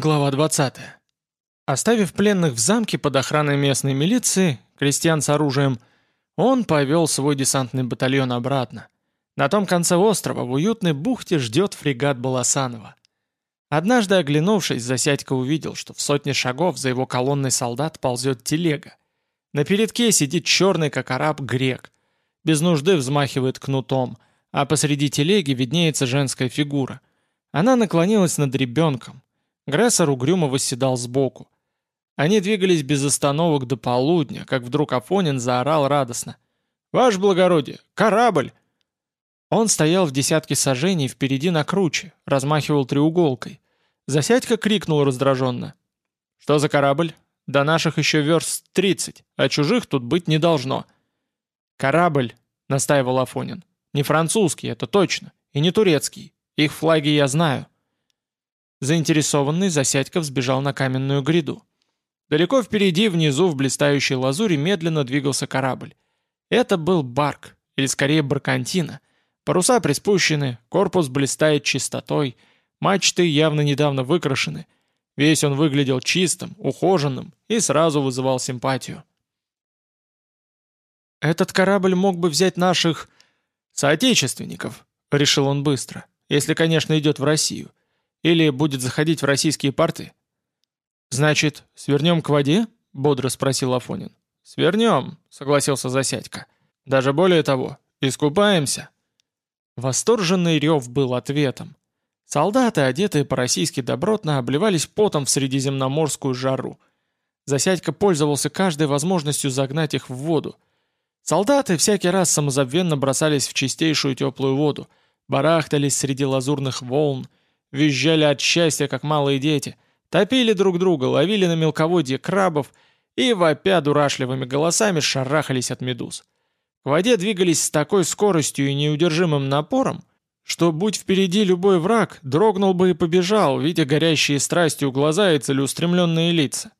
Глава 20. Оставив пленных в замке под охраной местной милиции, крестьян с оружием, он повел свой десантный батальон обратно. На том конце острова в уютной бухте ждет фрегат Баласанова. Однажды оглянувшись, Засядько увидел, что в сотне шагов за его колонной солдат ползет телега. На передке сидит черный, как араб, грек. Без нужды взмахивает кнутом, а посреди телеги виднеется женская фигура. Она наклонилась над ребенком, Грессер угрюмо восседал сбоку. Они двигались без остановок до полудня, как вдруг Афонин заорал радостно. «Ваше благородие! Корабль!» Он стоял в десятке сажений впереди на круче, размахивал треуголкой. Засядька крикнул раздраженно. «Что за корабль? До наших еще верст тридцать, а чужих тут быть не должно». «Корабль», — настаивал Афонин. «Не французский, это точно, и не турецкий. Их флаги я знаю». Заинтересованный, Засядько взбежал на каменную гряду. Далеко впереди, внизу, в блистающей лазуре, медленно двигался корабль. Это был барк, или скорее баркантина. Паруса приспущены, корпус блистает чистотой, мачты явно недавно выкрашены. Весь он выглядел чистым, ухоженным и сразу вызывал симпатию. «Этот корабль мог бы взять наших... соотечественников», — решил он быстро, если, конечно, идет в Россию. Или будет заходить в российские порты?» «Значит, свернем к воде?» — бодро спросил Афонин. «Свернем», — согласился Засядько. «Даже более того, искупаемся». Восторженный рев был ответом. Солдаты, одетые по-российски добротно, обливались потом в средиземноморскую жару. Засядько пользовался каждой возможностью загнать их в воду. Солдаты всякий раз самозабвенно бросались в чистейшую теплую воду, барахтались среди лазурных волн, визжали от счастья, как малые дети, топили друг друга, ловили на мелководье крабов и, вопя дурашливыми голосами, шарахались от медуз. К воде двигались с такой скоростью и неудержимым напором, что, будь впереди любой враг, дрогнул бы и побежал, видя горящие страстью глаза и целеустремленные лица.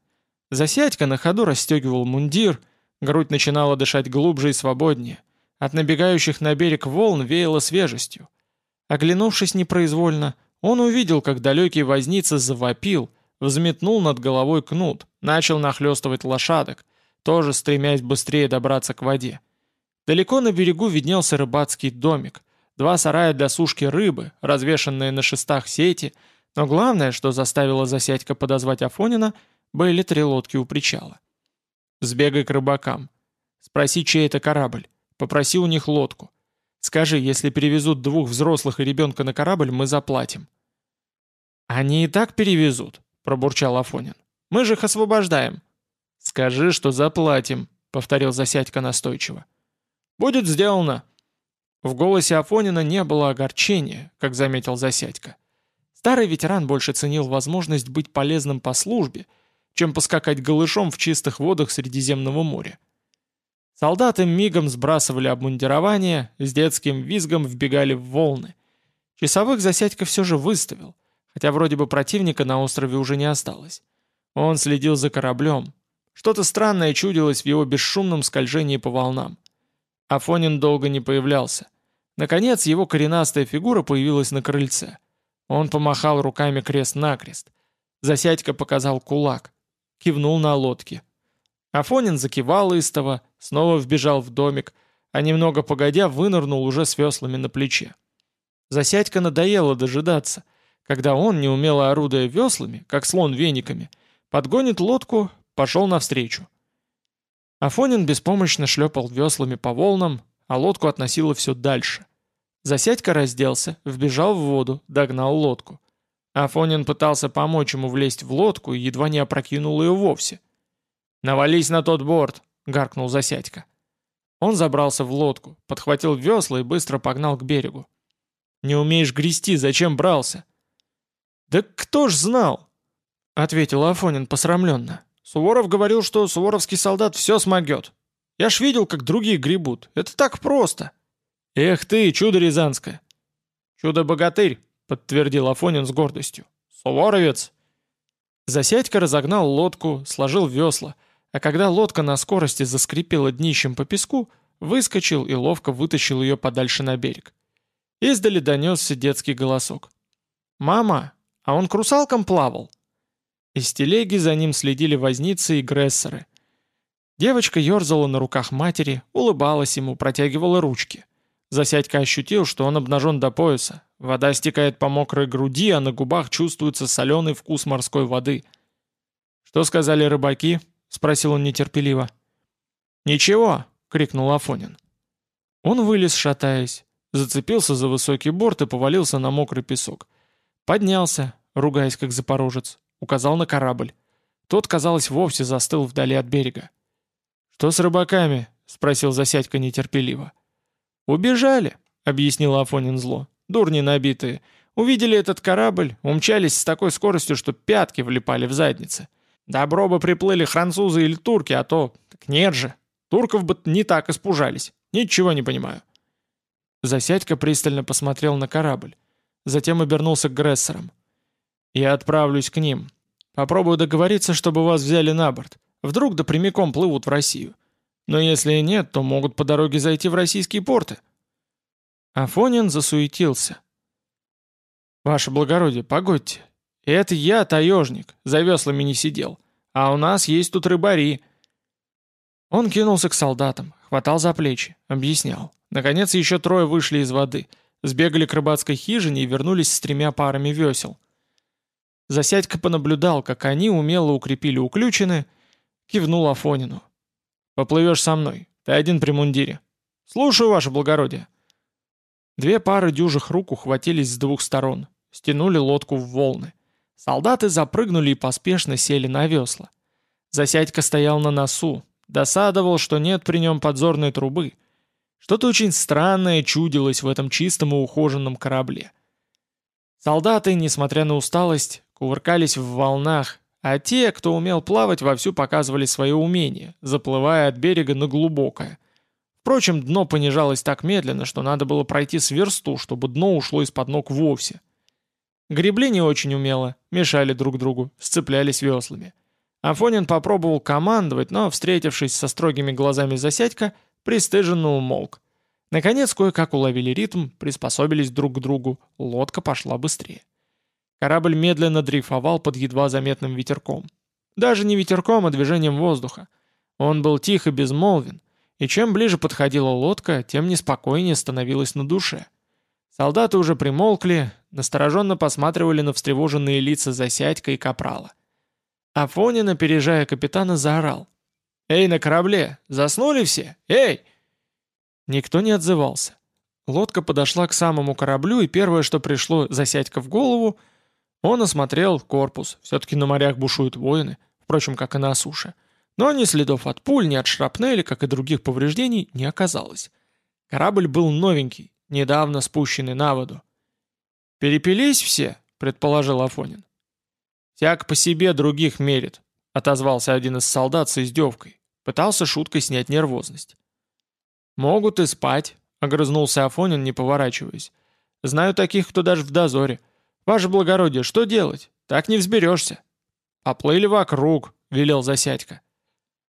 Засядька на ходу расстегивал мундир, грудь начинала дышать глубже и свободнее. От набегающих на берег волн веяло свежестью. Оглянувшись непроизвольно, он увидел, как далекий возница завопил, взметнул над головой кнут, начал нахлестывать лошадок, тоже стремясь быстрее добраться к воде. Далеко на берегу виднелся рыбацкий домик, два сарая для сушки рыбы, развешанные на шестах сети, но главное, что заставило Засядька подозвать Афонина, были три лодки у причала. «Сбегай к рыбакам. Спроси, чей это корабль. Попроси у них лодку. Скажи, если перевезут двух взрослых и ребенка на корабль, мы заплатим». «Они и так перевезут», — пробурчал Афонин. «Мы же их освобождаем». «Скажи, что заплатим», — повторил Засядько настойчиво. «Будет сделано». В голосе Афонина не было огорчения, как заметил Засядько. Старый ветеран больше ценил возможность быть полезным по службе, чем поскакать голышом в чистых водах Средиземного моря. Солдаты мигом сбрасывали обмундирование, с детским визгом вбегали в волны. Часовых Засядько все же выставил, хотя вроде бы противника на острове уже не осталось. Он следил за кораблем. Что-то странное чудилось в его бесшумном скольжении по волнам. Афонин долго не появлялся. Наконец его коренастая фигура появилась на крыльце. Он помахал руками крест-накрест. Засядько показал кулак. Кивнул на лодке. Афонин закивал истово, снова вбежал в домик, а немного погодя вынырнул уже с веслами на плече. Засядька надоело дожидаться, когда он, неумело орудуя веслами, как слон вениками, подгонит лодку, пошел навстречу. Афонин беспомощно шлепал веслами по волнам, а лодку относило все дальше. Засядька разделся, вбежал в воду, догнал лодку. Афонин пытался помочь ему влезть в лодку и едва не опрокинул ее вовсе. «Навались на тот борт!» — гаркнул Засядько. Он забрался в лодку, подхватил весла и быстро погнал к берегу. «Не умеешь грести, зачем брался?» «Да кто ж знал?» — ответил Афонин посрамленно. «Суворов говорил, что суворовский солдат все смогет. Я ж видел, как другие гребут. Это так просто!» «Эх ты, чудо рязанское!» «Чудо-богатырь!» — подтвердил Афонин с гордостью. «Суворовец!» Засядько разогнал лодку, сложил весла — а когда лодка на скорости заскрипела днищем по песку, выскочил и ловко вытащил ее подальше на берег. Издали донесся детский голосок. «Мама, а он к русалкам плавал?» Из телеги за ним следили возницы и грессоры. Девочка ерзала на руках матери, улыбалась ему, протягивала ручки. Засядька ощутил, что он обнажен до пояса. Вода стекает по мокрой груди, а на губах чувствуется соленый вкус морской воды. «Что сказали рыбаки?» — спросил он нетерпеливо. «Ничего!» — крикнул Афонин. Он вылез, шатаясь, зацепился за высокий борт и повалился на мокрый песок. Поднялся, ругаясь как запорожец, указал на корабль. Тот, казалось, вовсе застыл вдали от берега. «Что с рыбаками?» — спросил Засядько нетерпеливо. «Убежали», — объяснил Афонин зло. «Дурни набитые. Увидели этот корабль, умчались с такой скоростью, что пятки влипали в задницы. Добро бы приплыли французы или турки, а то... Так нет же. Турков бы не так испужались. Ничего не понимаю». Засядько пристально посмотрел на корабль. Затем обернулся к Грессерам. «Я отправлюсь к ним. Попробую договориться, чтобы вас взяли на борт. Вдруг да прямиком плывут в Россию. Но если и нет, то могут по дороге зайти в российские порты. Афонин засуетился. «Ваше благородие, погодьте. Это я, таежник, за веслами не сидел. А у нас есть тут рыбари». Он кинулся к солдатам, хватал за плечи, объяснял. Наконец еще трое вышли из воды, сбегали к рыбацкой хижине и вернулись с тремя парами весел. Засядька понаблюдал, как они умело укрепили уключены, кивнул Афонину. Поплывешь со мной. Ты один при мундире. Слушаю, ваше благородие. Две пары дюжих рук ухватились с двух сторон. Стянули лодку в волны. Солдаты запрыгнули и поспешно сели на весла. Засядька стоял на носу, досадовал, что нет при нем подзорной трубы. Что-то очень странное чудилось в этом чистом и ухоженном корабле. Солдаты, несмотря на усталость, кувыркались в волнах, а те, кто умел плавать, вовсю показывали свое умение, заплывая от берега на глубокое. Впрочем, дно понижалось так медленно, что надо было пройти с версту, чтобы дно ушло из-под ног вовсе. Гребли не очень умело, мешали друг другу, сцеплялись веслами. Афонин попробовал командовать, но, встретившись со строгими глазами Засядька, пристыженно умолк. Наконец, кое-как уловили ритм, приспособились друг к другу, лодка пошла быстрее. Корабль медленно дрейфовал под едва заметным ветерком. Даже не ветерком, а движением воздуха. Он был тих и безмолвен, и чем ближе подходила лодка, тем неспокойнее становилось на душе. Солдаты уже примолкли, настороженно посматривали на встревоженные лица Засядька и Капрала. Афонин, опережая капитана, заорал. «Эй, на корабле! Заснули все? Эй!» Никто не отзывался. Лодка подошла к самому кораблю, и первое, что пришло Засядька в голову, он осмотрел корпус, все-таки на морях бушуют воины, впрочем, как и на суше. Но ни следов от пуль, ни от шрапнели, как и других повреждений, не оказалось. Корабль был новенький, недавно спущенный на воду. «Перепились все?» — предположил Афонин. «Всяк по себе других мерит», — отозвался один из солдат с издевкой. Пытался шуткой снять нервозность. «Могут и спать», — огрызнулся Афонин, не поворачиваясь. «Знаю таких, кто даже в дозоре. «Ваше благородие, что делать? Так не взберешься». «Поплыли вокруг», — велел Засядько.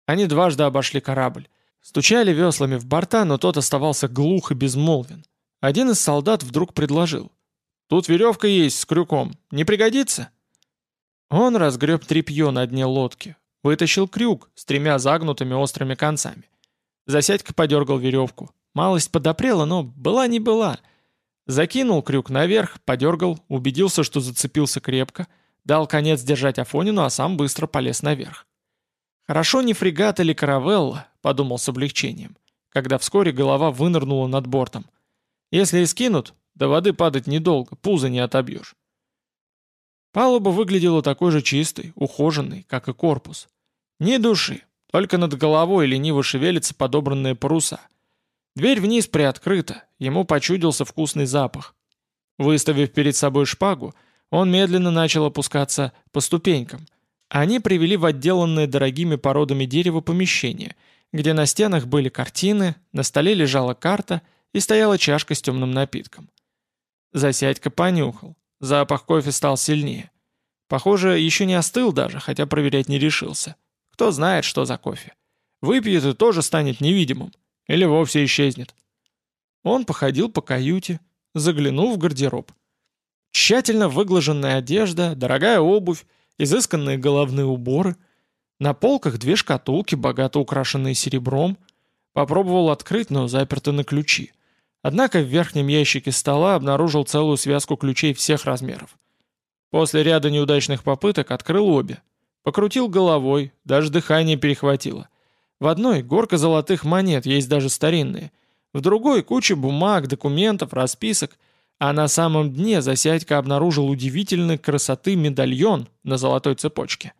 Они дважды обошли корабль. Стучали веслами в борта, но тот оставался глух и безмолвен. Один из солдат вдруг предложил. «Тут веревка есть с крюком. Не пригодится?» Он разгреб тряпье на дне лодки, вытащил крюк с тремя загнутыми острыми концами. Засядька подергал веревку. Малость подопрела, но была не была — Закинул крюк наверх, подергал, убедился, что зацепился крепко, дал конец держать Афонину, а сам быстро полез наверх. «Хорошо не фрегат или каравелла», — подумал с облегчением, когда вскоре голова вынырнула над бортом. «Если и скинут, до воды падать недолго, пузо не отобьешь». Палуба выглядела такой же чистой, ухоженной, как и корпус. Ни души, только над головой лениво шевелятся подобранные паруса — Дверь вниз приоткрыта, ему почудился вкусный запах. Выставив перед собой шпагу, он медленно начал опускаться по ступенькам. Они привели в отделанное дорогими породами дерева помещение, где на стенах были картины, на столе лежала карта и стояла чашка с темным напитком. Засядька понюхал. Запах кофе стал сильнее. Похоже, еще не остыл даже, хотя проверять не решился. Кто знает, что за кофе. Выпьет и тоже станет невидимым. Или вовсе исчезнет. Он походил по каюте, заглянул в гардероб. Тщательно выглаженная одежда, дорогая обувь изысканные головные уборы, на полках две шкатулки, богато украшенные серебром. Попробовал открыть, но заперты на ключи. Однако в верхнем ящике стола обнаружил целую связку ключей всех размеров. После ряда неудачных попыток открыл обе. Покрутил головой, даже дыхание перехватило. В одной горка золотых монет, есть даже старинные. В другой куча бумаг, документов, расписок. А на самом дне Засядько обнаружил удивительной красоты медальон на золотой цепочке.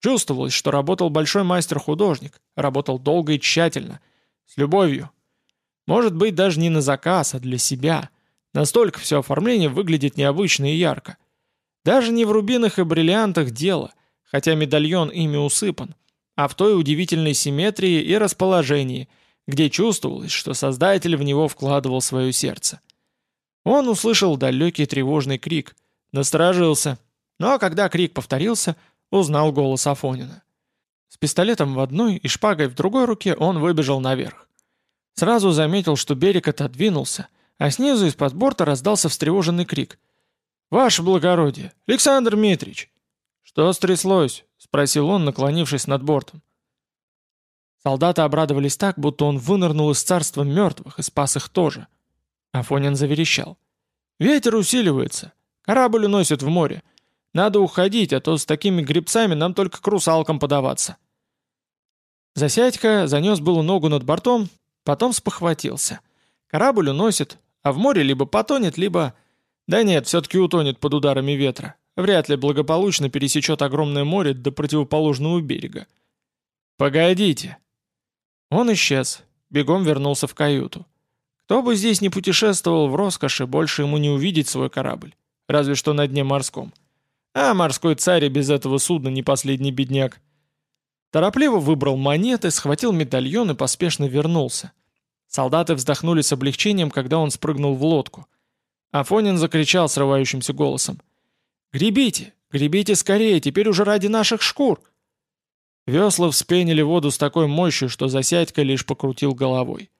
Чувствовалось, что работал большой мастер-художник, работал долго и тщательно, с любовью. Может быть, даже не на заказ, а для себя. Настолько все оформление выглядит необычно и ярко. Даже не в рубинах и бриллиантах дело, хотя медальон ими усыпан, а в той удивительной симметрии и расположении, где чувствовалось, что создатель в него вкладывал свое сердце. Он услышал далекий тревожный крик, насторожился, но когда крик повторился, узнал голос Афонина. С пистолетом в одной и шпагой в другой руке он выбежал наверх. Сразу заметил, что берег отодвинулся, а снизу из-под борта раздался встревоженный крик. «Ваше благородие! Александр Митрич!» «Что стряслось?» — спросил он, наклонившись над бортом. Солдаты обрадовались так, будто он вынырнул из царства мертвых и спас их тоже. Афонин заверещал. «Ветер усиливается. Корабль уносит в море. Надо уходить, а то с такими грибцами нам только к русалкам подаваться». Засядька занес было ногу над бортом, потом спохватился. Корабль уносит, а в море либо потонет, либо... Да нет, все-таки утонет под ударами ветра. Вряд ли благополучно пересечет огромное море до противоположного берега. «Погодите!» Он исчез, бегом вернулся в каюту. Кто бы здесь не путешествовал в роскоши, больше ему не увидеть свой корабль. Разве что на дне морском. А морской царь и без этого судна не последний бедняк. Торопливо выбрал монеты, схватил медальон и поспешно вернулся. Солдаты вздохнули с облегчением, когда он спрыгнул в лодку. Афонин закричал срывающимся голосом. «Гребите! Гребите скорее! Теперь уже ради наших шкур!» Весла вспенили воду с такой мощью, что Засядько лишь покрутил головой.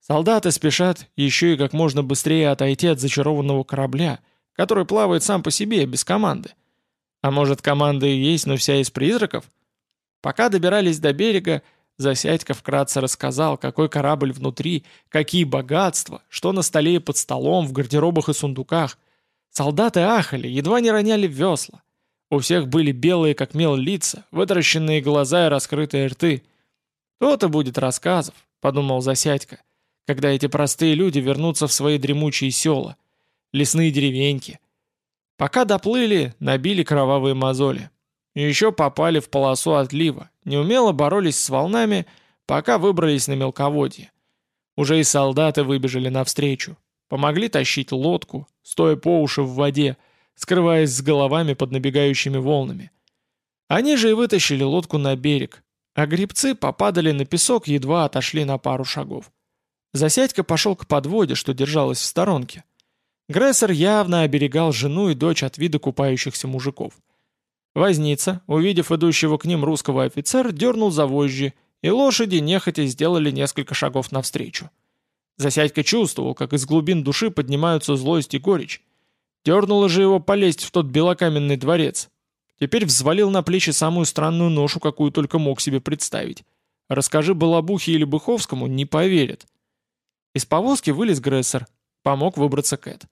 Солдаты спешат еще и как можно быстрее отойти от зачарованного корабля, который плавает сам по себе, без команды. А может, команда и есть, но вся из призраков? Пока добирались до берега, Засядько вкратце рассказал, какой корабль внутри, какие богатства, что на столе и под столом, в гардеробах и сундуках. Солдаты ахали, едва не роняли весла. У всех были белые как мел лица, вытаращенные глаза и раскрытые рты. «То-то будет рассказов», — подумал Засядько, «когда эти простые люди вернутся в свои дремучие села, лесные деревеньки». Пока доплыли, набили кровавые мозоли. И еще попали в полосу отлива, неумело боролись с волнами, пока выбрались на мелководье. Уже и солдаты выбежали навстречу. Помогли тащить лодку, стоя по уши в воде, скрываясь с головами под набегающими волнами. Они же и вытащили лодку на берег, а грибцы попадали на песок, едва отошли на пару шагов. Засядька пошел к подводе, что держалась в сторонке. Грессер явно оберегал жену и дочь от вида купающихся мужиков. Возница, увидев идущего к ним русского офицера, дернул за вожжи, и лошади нехотя сделали несколько шагов навстречу. Засядька чувствовал, как из глубин души поднимаются злость и горечь. Дернуло же его полезть в тот белокаменный дворец. Теперь взвалил на плечи самую странную ношу, какую только мог себе представить. Расскажи Балабухе или Быховскому, не поверят. Из повозки вылез Грессер, помог выбраться Кэт.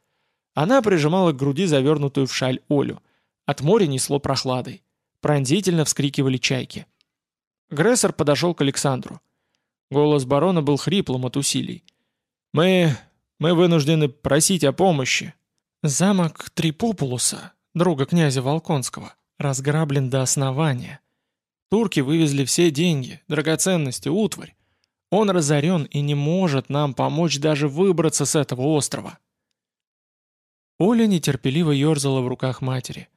Она прижимала к груди завернутую в шаль Олю. От моря несло прохладой. Пронзительно вскрикивали чайки. Грессер подошел к Александру. Голос барона был хриплым от усилий. «Мы... мы вынуждены просить о помощи». Замок Трипопулуса, друга князя Волконского, разграблен до основания. Турки вывезли все деньги, драгоценности, утварь. Он разорен и не может нам помочь даже выбраться с этого острова. Оля нетерпеливо ерзала в руках матери.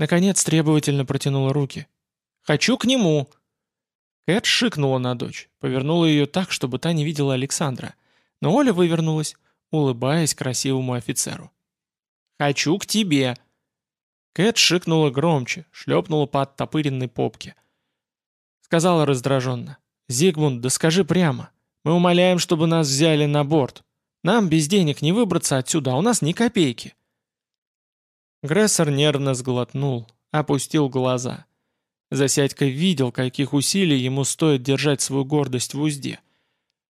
Наконец требовательно протянула руки. «Хочу к нему!» Кэт шикнула на дочь, повернула ее так, чтобы та не видела Александра. Но Оля вывернулась, улыбаясь красивому офицеру. «Хочу к тебе!» Кэт шикнула громче, шлепнула по оттопыренной попке. Сказала раздраженно. «Зигмунд, да скажи прямо. Мы умоляем, чтобы нас взяли на борт. Нам без денег не выбраться отсюда, а у нас ни копейки». Грессор нервно сглотнул, опустил глаза. Засядько видел, каких усилий ему стоит держать свою гордость в узде.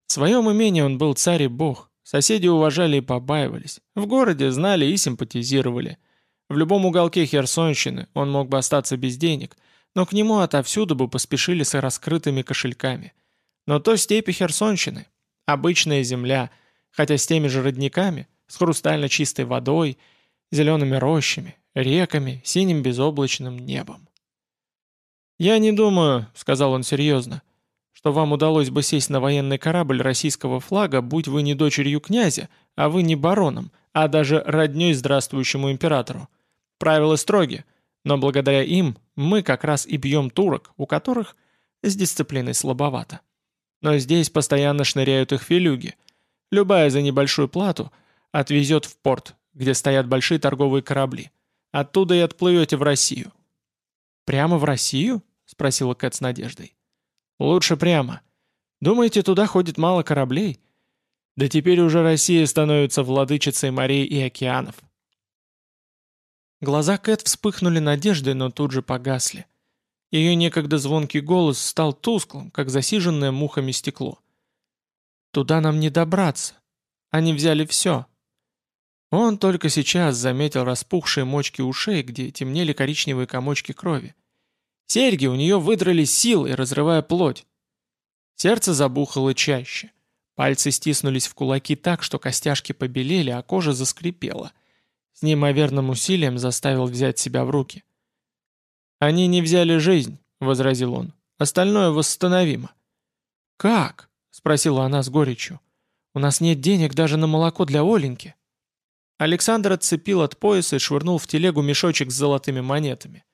В своем имении он был царь и бог, соседи уважали и побаивались, в городе знали и симпатизировали. В любом уголке Херсонщины он мог бы остаться без денег, но к нему отовсюду бы поспешили с раскрытыми кошельками. Но то степи Херсонщины, обычная земля, хотя с теми же родниками, с хрустально чистой водой, зелеными рощами, реками, синим безоблачным небом. «Я не думаю», — сказал он серьезно, «что вам удалось бы сесть на военный корабль российского флага, будь вы не дочерью князя, а вы не бароном, а даже роднёй здравствующему императору. Правила строги, но благодаря им мы как раз и бьем турок, у которых с дисциплиной слабовато. Но здесь постоянно шныряют их филюги. Любая за небольшую плату отвезет в порт, где стоят большие торговые корабли. Оттуда и отплывете в Россию». «Прямо в Россию?» — спросила Кэт с надеждой. «Лучше прямо. Думаете, туда ходит мало кораблей?» «Да теперь уже Россия становится владычицей морей и океанов». Глаза Кэт вспыхнули надеждой, но тут же погасли. Ее некогда звонкий голос стал тусклым, как засиженное мухами стекло. «Туда нам не добраться. Они взяли все. Он только сейчас заметил распухшие мочки ушей, где темнели коричневые комочки крови. Серьги у нее выдрали силой, разрывая плоть. Сердце забухало чаще. Пальцы стиснулись в кулаки так, что костяшки побелели, а кожа заскрипела. С неимоверным усилием заставил взять себя в руки. «Они не взяли жизнь», — возразил он. «Остальное восстановимо». «Как?» — спросила она с горечью. «У нас нет денег даже на молоко для Оленьки». Александр отцепил от пояса и швырнул в телегу мешочек с золотыми монетами.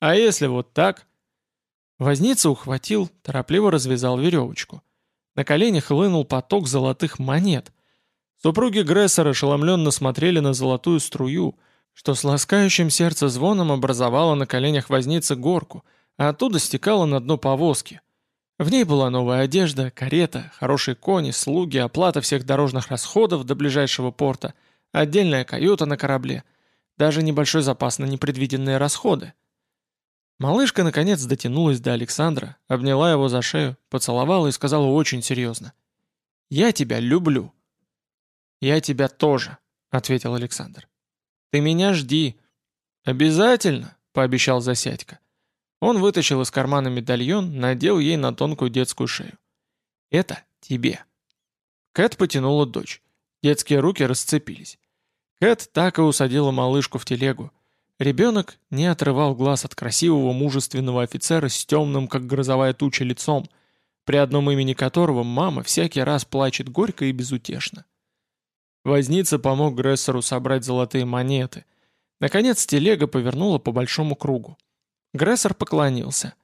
«А если вот так?» Возница ухватил, торопливо развязал веревочку. На коленях хлынул поток золотых монет. Супруги Грессера ошеломленно смотрели на золотую струю, что с ласкающим сердце звоном образовала на коленях возницы горку, а оттуда стекала на дно повозки. В ней была новая одежда, карета, хорошие кони, слуги, оплата всех дорожных расходов до ближайшего порта — отдельная каюта на корабле, даже небольшой запас на непредвиденные расходы. Малышка наконец дотянулась до Александра, обняла его за шею, поцеловала и сказала очень серьезно. «Я тебя люблю». «Я тебя тоже», — ответил Александр. «Ты меня жди». «Обязательно», — пообещал Засядько. Он вытащил из кармана медальон, надел ей на тонкую детскую шею. «Это тебе». Кэт потянула дочь. Детские руки расцепились. Кэт так и усадила малышку в телегу. Ребенок не отрывал глаз от красивого мужественного офицера с темным, как грозовая туча, лицом, при одном имени которого мама всякий раз плачет горько и безутешно. Возница помог Грессеру собрать золотые монеты. Наконец телега повернула по большому кругу. Грессер поклонился.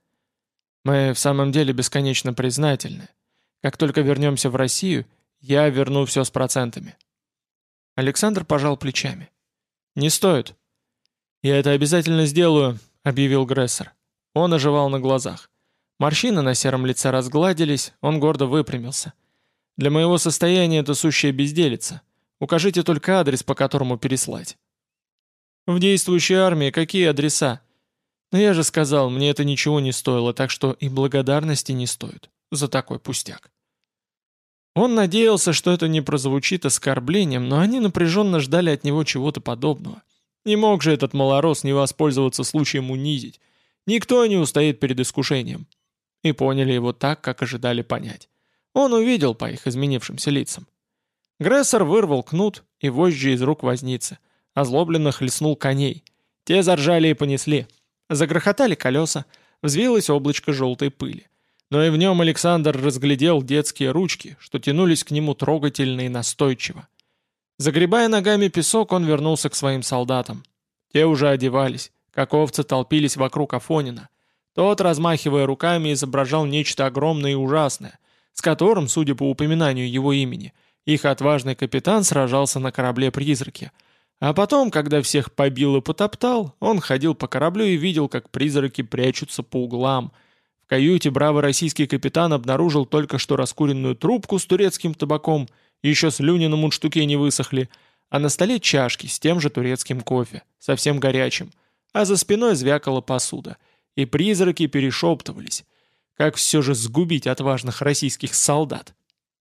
«Мы в самом деле бесконечно признательны. Как только вернемся в Россию, я верну все с процентами». Александр пожал плечами. «Не стоит». «Я это обязательно сделаю», — объявил Грессер. Он оживал на глазах. Морщины на сером лице разгладились, он гордо выпрямился. «Для моего состояния это сущая безделица. Укажите только адрес, по которому переслать». «В действующей армии какие адреса?» «Но я же сказал, мне это ничего не стоило, так что и благодарности не стоит за такой пустяк». Он надеялся, что это не прозвучит оскорблением, но они напряженно ждали от него чего-то подобного. Не мог же этот малорос не воспользоваться случаем унизить. Никто не устоит перед искушением. И поняли его так, как ожидали понять. Он увидел по их изменившимся лицам. Грессор вырвал кнут и вожжи из рук возницы. Озлобленно хлестнул коней. Те заржали и понесли. Загрохотали колеса. Взвилось облачко желтой пыли но и в нем Александр разглядел детские ручки, что тянулись к нему трогательно и настойчиво. Загребая ногами песок, он вернулся к своим солдатам. Те уже одевались, как овцы толпились вокруг Афонина. Тот, размахивая руками, изображал нечто огромное и ужасное, с которым, судя по упоминанию его имени, их отважный капитан сражался на корабле-призраке. А потом, когда всех побил и потоптал, он ходил по кораблю и видел, как призраки прячутся по углам – каюте бравый российский капитан обнаружил только что раскуренную трубку с турецким табаком, еще слюни на мундштуке не высохли, а на столе чашки с тем же турецким кофе, совсем горячим, а за спиной звякала посуда, и призраки перешептывались, как все же сгубить отважных российских солдат.